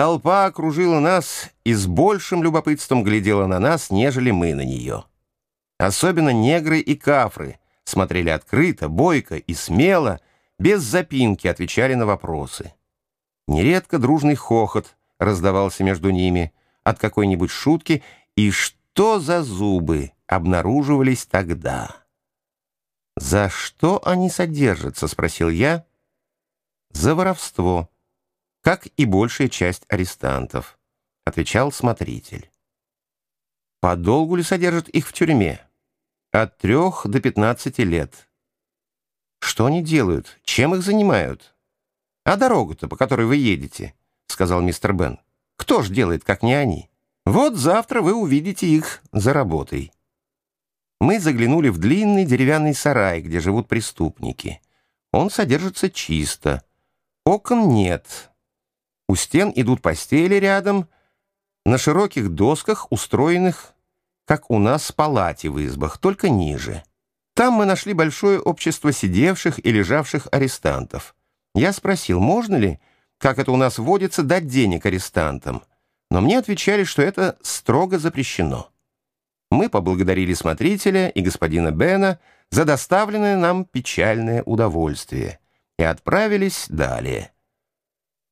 Толпа окружила нас и с большим любопытством глядела на нас, нежели мы на нее. Особенно негры и кафры смотрели открыто, бойко и смело, без запинки отвечали на вопросы. Нередко дружный хохот раздавался между ними от какой-нибудь шутки, и что за зубы обнаруживались тогда? «За что они содержатся?» — спросил я. «За воровство, как и большая часть арестантов», — отвечал смотритель. «Подолгу ли содержат их в тюрьме?» «От трех до пятнадцати лет». «Что они делают? Чем их занимают?» «А дорогу-то, по которой вы едете?» — сказал мистер Бен. «Кто ж делает, как не они? Вот завтра вы увидите их за работой». Мы заглянули в длинный деревянный сарай, где живут преступники. Он содержится чисто. Окон нет. У стен идут постели рядом, на широких досках, устроенных, как у нас в палате в избах, только ниже. Там мы нашли большое общество сидевших и лежавших арестантов. Я спросил, можно ли, как это у нас водится, дать денег арестантам, но мне отвечали, что это строго запрещено. Мы поблагодарили смотрителя и господина Бена за доставленное нам печальное удовольствие и отправились далее.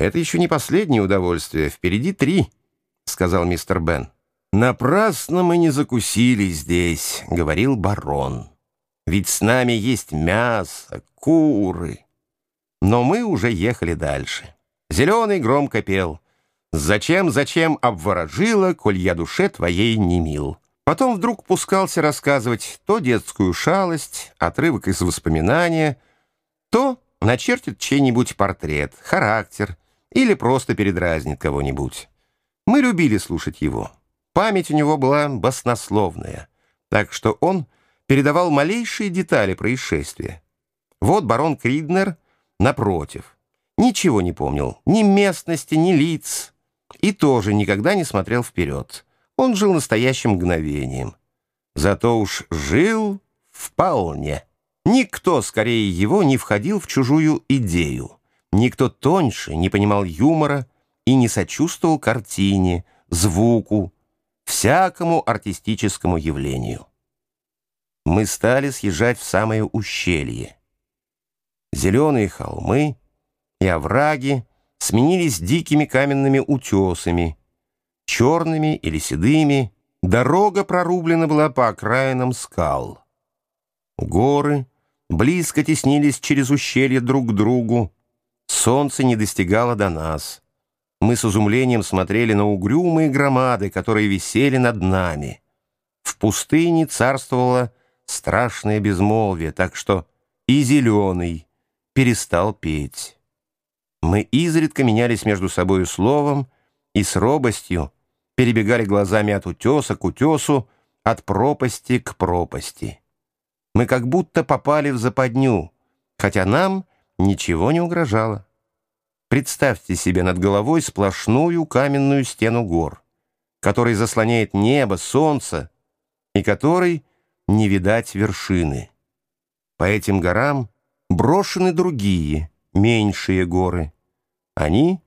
«Это еще не последнее удовольствие, впереди три», — сказал мистер Бен. «Напрасно мы не закусили здесь», — говорил барон. «Ведь с нами есть мясо, куры». Но мы уже ехали дальше. Зеленый громко пел. «Зачем, зачем обворожила, коль я душе твоей не мил?» Потом вдруг пускался рассказывать то детскую шалость, отрывок из воспоминания, то начертит чей-нибудь портрет, характер или просто передразнит кого-нибудь. Мы любили слушать его. Память у него была баснословная, так что он передавал малейшие детали происшествия. Вот барон Криднер напротив. Ничего не помнил, ни местности, ни лиц, и тоже никогда не смотрел вперед. Он жил настоящим мгновением. Зато уж жил вполне. Никто скорее его не входил в чужую идею. Никто тоньше не понимал юмора и не сочувствовал картине, звуку, всякому артистическому явлению. Мы стали съезжать в самое ущелье. Зеленые холмы и овраги сменились дикими каменными утесами, черными или седыми, дорога прорублена была по окраинам скал. Горы близко теснились через ущелье друг к другу, солнце не достигало до нас. Мы с изумлением смотрели на угрюмые громады, которые висели над нами. В пустыне царствовало страшное безмолвие, так что и зеленый перестал петь. Мы изредка менялись между собою словом и с робостью перебегали глазами от утеса к утесу, от пропасти к пропасти. Мы как будто попали в западню, хотя нам ничего не угрожало. Представьте себе над головой сплошную каменную стену гор, который заслоняет небо, солнце, и которой не видать вершины. По этим горам брошены другие, меньшие горы. Они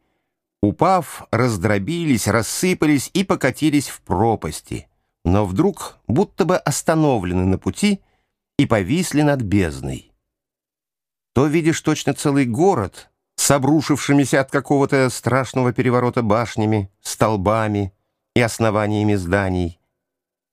Упав, раздробились, рассыпались и покатились в пропасти, но вдруг будто бы остановлены на пути и повисли над бездной. То видишь точно целый город с обрушившимися от какого-то страшного переворота башнями, столбами и основаниями зданий,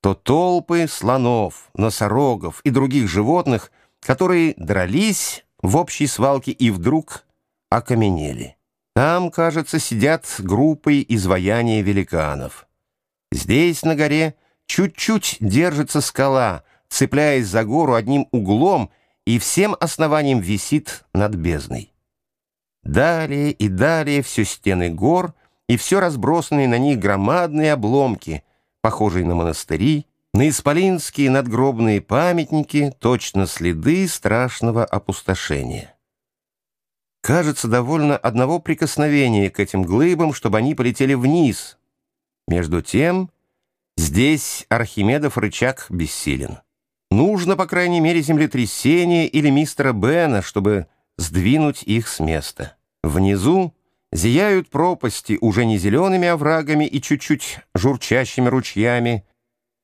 то толпы слонов, носорогов и других животных, которые дрались в общей свалке и вдруг окаменели. Там, кажется, сидят группой изваяния великанов. Здесь, на горе, чуть-чуть держится скала, цепляясь за гору одним углом и всем основанием висит над бездной. Далее и далее все стены гор и все разбросанные на них громадные обломки, похожие на монастыри, на исполинские надгробные памятники, точно следы страшного опустошения. Кажется, довольно одного прикосновения к этим глыбам, чтобы они полетели вниз. Между тем, здесь Архимедов рычаг бессилен. Нужно, по крайней мере, землетрясение или мистера Бена, чтобы сдвинуть их с места. Внизу зияют пропасти уже не зелеными оврагами и чуть-чуть журчащими ручьями,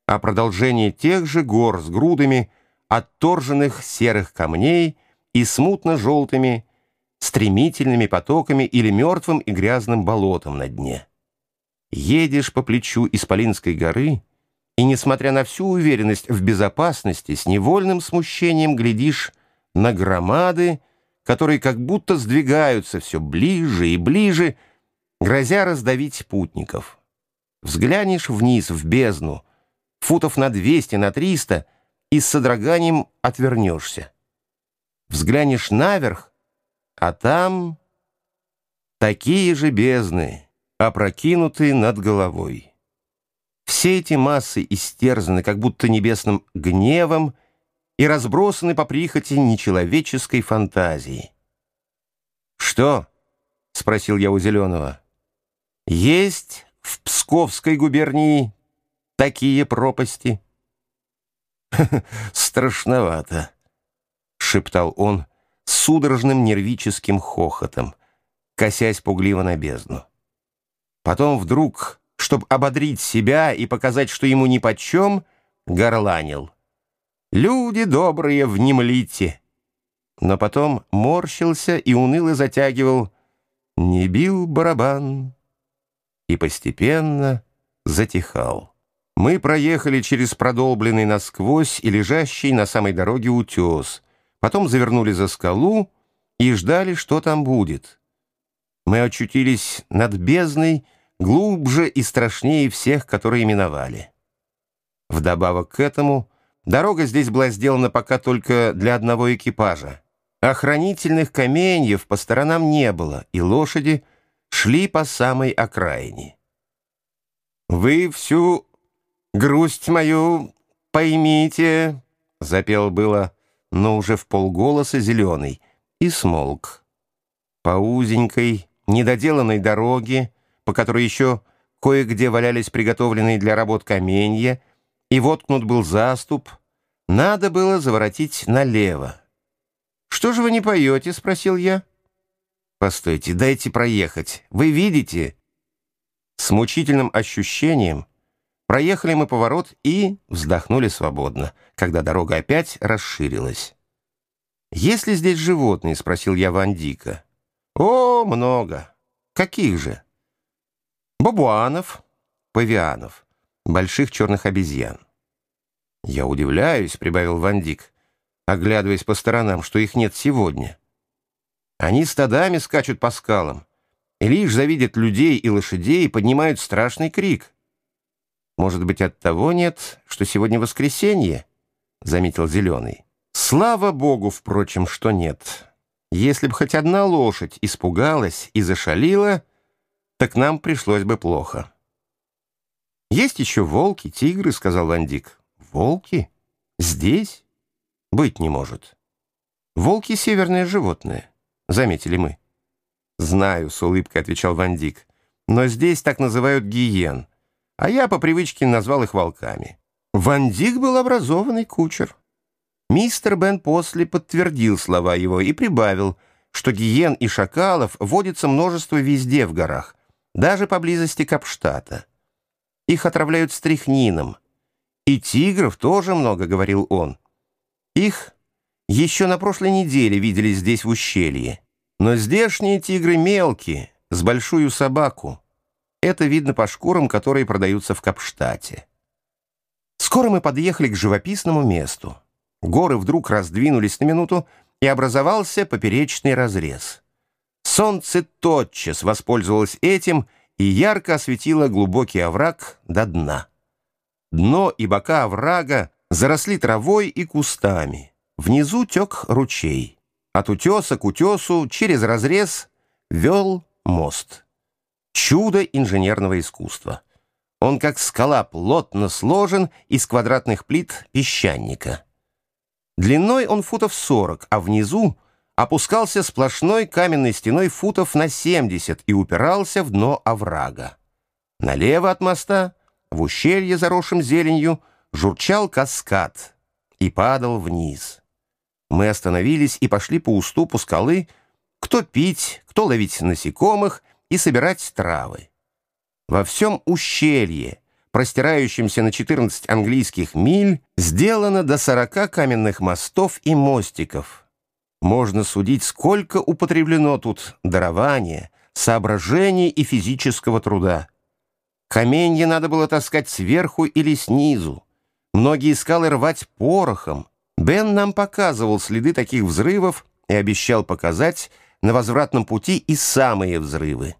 а продолжение тех же гор с грудами отторженных серых камней и смутно-желтыми стремительными потоками или мертвым и грязным болотом на дне. Едешь по плечу Исполинской горы и, несмотря на всю уверенность в безопасности, с невольным смущением глядишь на громады, которые как будто сдвигаются все ближе и ближе, грозя раздавить путников. Взглянешь вниз, в бездну, футов на 200, на 300, и с содроганием отвернешься. Взглянешь наверх, а там такие же бездны, опрокинутые над головой. Все эти массы истерзаны как будто небесным гневом, и разбросаны по прихоти нечеловеческой фантазии. «Что?» — спросил я у Зеленого. «Есть в Псковской губернии такие пропасти?» «Страшновато», — шептал он с судорожным нервическим хохотом, косясь пугливо на бездну. Потом вдруг, чтобы ободрить себя и показать, что ему нипочем, горланил — Люди добрые, внемлите. Но потом морщился и уныло затягивал «Не бил барабан» и постепенно затихал. Мы проехали через продолбленный насквозь и лежащий на самой дороге утес, потом завернули за скалу и ждали, что там будет. Мы очутились над бездной, глубже и страшнее всех, которые миновали. Вдобавок к этому — Дорога здесь была сделана пока только для одного экипажа. Охранительных каменьев по сторонам не было, и лошади шли по самой окраине. «Вы всю грусть мою поймите», — запел было, но уже в полголоса зеленый, и смолк. По узенькой, недоделанной дороге, по которой еще кое-где валялись приготовленные для работ каменья, и воткнут был заступ, надо было заворотить налево. «Что же вы не поете?» — спросил я. «Постойте, дайте проехать. Вы видите?» С мучительным ощущением проехали мы поворот и вздохнули свободно, когда дорога опять расширилась. «Есть ли здесь животные?» — спросил я Ван Дика. «О, много. Каких же?» «Бабуанов, павианов» больших черных обезьян. «Я удивляюсь», — прибавил Вандик, оглядываясь по сторонам, что их нет сегодня. Они стадами скачут по скалам, и лишь завидят людей и лошадей поднимают страшный крик. «Может быть, от того нет, что сегодня воскресенье?» — заметил Зеленый. «Слава Богу, впрочем, что нет. Если бы хоть одна лошадь испугалась и зашалила, так нам пришлось бы плохо». «Есть еще волки, тигры», — сказал Вандик. «Волки? Здесь? Быть не может. Волки — северное животное», — заметили мы. «Знаю», — с улыбкой отвечал Вандик. «Но здесь так называют гиен, а я по привычке назвал их волками». Вандик был образованный кучер. Мистер Бен после подтвердил слова его и прибавил, что гиен и шакалов водится множество везде в горах, даже поблизости Капштата. Их отравляют стрихнином. И тигров тоже много, говорил он. Их еще на прошлой неделе видели здесь в ущелье. Но здешние тигры мелкие, с большую собаку. Это видно по шкурам, которые продаются в Капштате. Скоро мы подъехали к живописному месту. Горы вдруг раздвинулись на минуту, и образовался поперечный разрез. Солнце тотчас воспользовалось этим и ярко осветила глубокий овраг до дна. Дно и бока оврага заросли травой и кустами. Внизу тек ручей. От утеса к утесу через разрез вел мост. Чудо инженерного искусства. Он как скала плотно сложен из квадратных плит песчаника. Длиной он футов 40, а внизу опускался сплошной каменной стеной футов на 70 и упирался в дно оврага. Налево от моста, в ущелье, заросшем зеленью, журчал каскад и падал вниз. Мы остановились и пошли по уступу скалы, кто пить, кто ловить насекомых и собирать травы. Во всем ущелье, простирающемся на 14 английских миль, сделано до 40 каменных мостов и мостиков. Можно судить, сколько употреблено тут дарования, соображений и физического труда. Каменья надо было таскать сверху или снизу. Многие скалы рвать порохом. Бен нам показывал следы таких взрывов и обещал показать на возвратном пути и самые взрывы.